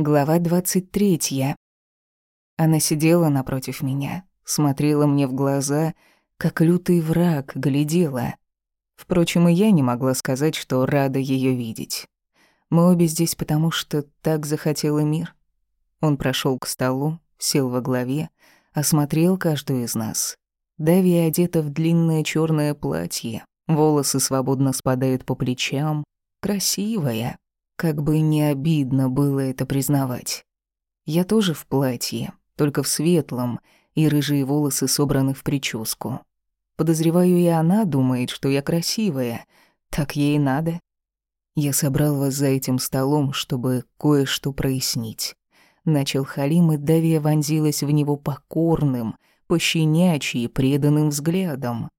Глава 23. Она сидела напротив меня, смотрела мне в глаза, как лютый враг глядела. Впрочем, и я не могла сказать, что рада ее видеть. Мы обе здесь потому, что так захотела мир. Он прошел к столу, сел во главе, осмотрел каждую из нас. Дави одета в длинное черное платье, волосы свободно спадают по плечам, красивая, как бы не обидно было это признавать. Я тоже в платье, только в светлом, и рыжие волосы собраны в прическу. Подозреваю, и она думает, что я красивая. Так ей надо. Я собрал вас за этим столом, чтобы кое-что прояснить. Начал Халим, и Давия вонзилась в него покорным, пощенячьи, преданным взглядом.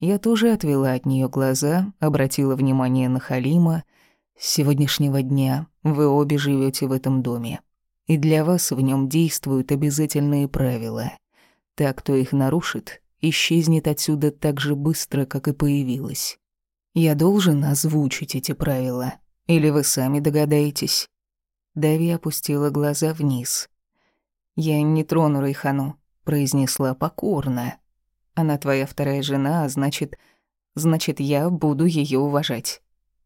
Я тоже отвела от нее глаза, обратила внимание на Халима — с сегодняшнего дня вы обе живете в этом доме, и для вас в нем действуют обязательные правила. Так, кто их нарушит, исчезнет отсюда так же быстро, как и появилась. Я должен озвучить эти правила, или вы сами догадаетесь?» Дави опустила глаза вниз. «Я не трону Райхану», — произнесла покорно. «Она твоя вторая жена, а значит... Значит, я буду ее уважать.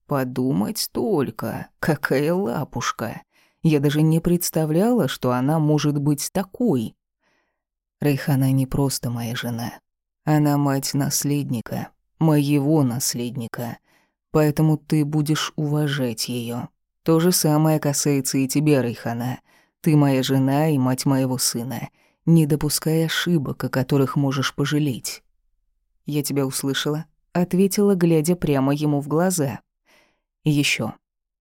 Подумать только, какая лапушка. Я даже не представляла, что она может быть такой. Рейхана не просто моя жена. Она мать наследника, моего наследника. Поэтому ты будешь уважать ее. То же самое касается и тебя, Рейхана. Ты моя жена и мать моего сына. Не допускай ошибок, о которых можешь пожалеть. Я тебя услышала, ответила, глядя прямо ему в глаза. Еще.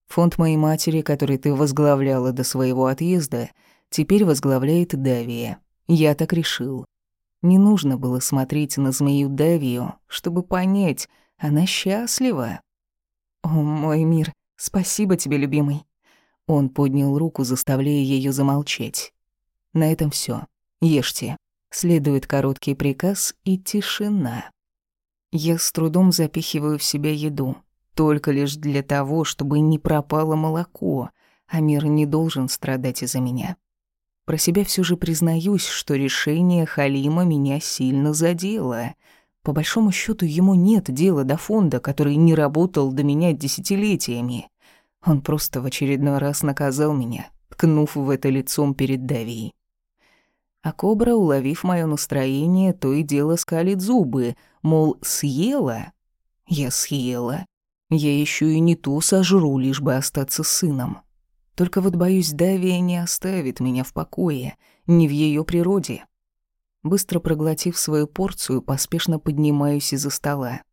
Фонд моей матери, который ты возглавляла до своего отъезда, теперь возглавляет Давия. Я так решил. Не нужно было смотреть на змею Давию, чтобы понять, она счастлива. О, мой мир, спасибо тебе, любимый. Он поднял руку, заставляя ее замолчать. На этом все. Ешьте. Следует короткий приказ и тишина. Я с трудом запихиваю в себя еду. Только лишь для того, чтобы не пропало молоко, а мир не должен страдать из-за меня. Про себя все же признаюсь, что решение Халима меня сильно задело. По большому счету ему нет дела до фонда, который не работал до меня десятилетиями. Он просто в очередной раз наказал меня, ткнув в это лицом перед Давией. А кобра, уловив мое настроение, то и дело скалит зубы, мол, съела? Я съела. Я еще и не то сожру, лишь бы остаться сыном. Только вот, боюсь, Давия не оставит меня в покое, не в ее природе. Быстро проглотив свою порцию, поспешно поднимаюсь из-за стола.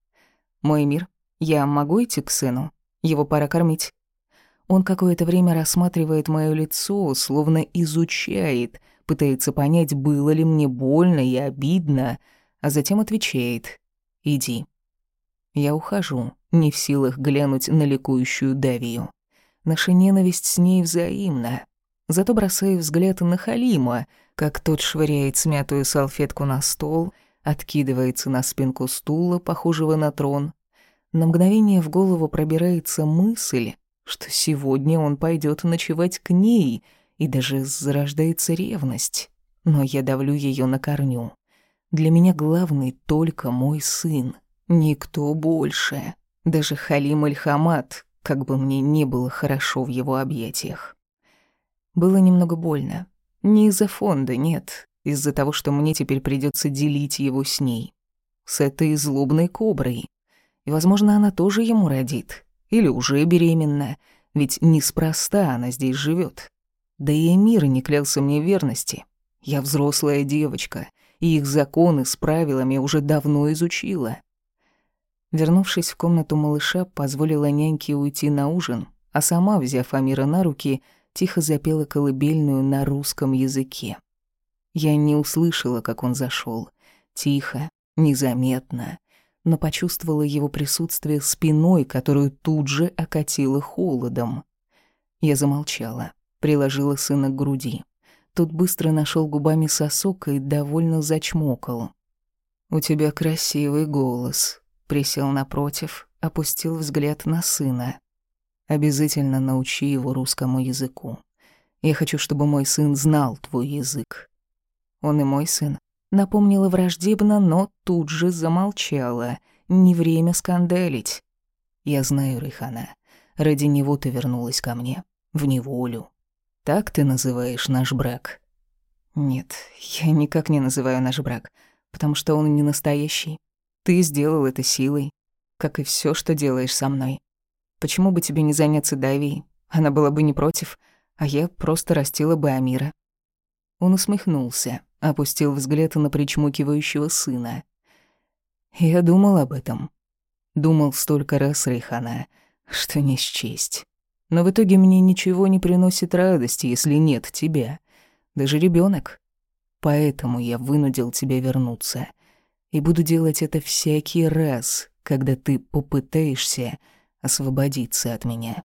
«Мой мир, я могу идти к сыну? Его пора кормить». Он какое-то время рассматривает мое лицо, словно изучает, пытается понять, было ли мне больно и обидно, а затем отвечает «Иди». Я ухожу не в силах глянуть на ликующую Давию. Наша ненависть с ней взаимна. Зато бросаю взгляд на Халима, как тот швыряет смятую салфетку на стол, откидывается на спинку стула, похожего на трон. На мгновение в голову пробирается мысль, что сегодня он пойдет ночевать к ней, и даже зарождается ревность. Но я давлю ее на корню. Для меня главный только мой сын, никто больше. Даже Халим Аль-Хамад, как бы мне не было хорошо в его объятиях. Было немного больно. Не из-за фонда, нет. Из-за того, что мне теперь придется делить его с ней. С этой злобной коброй. И, возможно, она тоже ему родит. Или уже беременна. Ведь неспроста она здесь живет. Да и Эмир не клялся мне верности. Я взрослая девочка, и их законы с правилами уже давно изучила. Вернувшись в комнату малыша, позволила няньке уйти на ужин, а сама, взяв Амира на руки, тихо запела колыбельную на русском языке. Я не услышала, как он зашел, Тихо, незаметно, но почувствовала его присутствие спиной, которую тут же окатило холодом. Я замолчала, приложила сына к груди. Тот быстро нашел губами сосок и довольно зачмокал. «У тебя красивый голос», Присел напротив, опустил взгляд на сына. Обязательно научи его русскому языку. Я хочу, чтобы мой сын знал твой язык. Он и мой сын. Напомнила враждебно, но тут же замолчала. Не время скандалить. Я знаю, Рейхана, ради него ты вернулась ко мне. В неволю. Так ты называешь наш брак? Нет, я никак не называю наш брак, потому что он не настоящий. Ты сделал это силой, как и все, что делаешь со мной. Почему бы тебе не заняться Давией? Она была бы не против, а я просто растила бы Амира. Он усмехнулся, опустил взгляд на причмокивающего сына. Я думал об этом. Думал столько раз, Рейхана, что не счесть. Но в итоге мне ничего не приносит радости, если нет тебя. Даже ребенок. Поэтому я вынудил тебя вернуться. И буду делать это всякий раз, когда ты попытаешься освободиться от меня.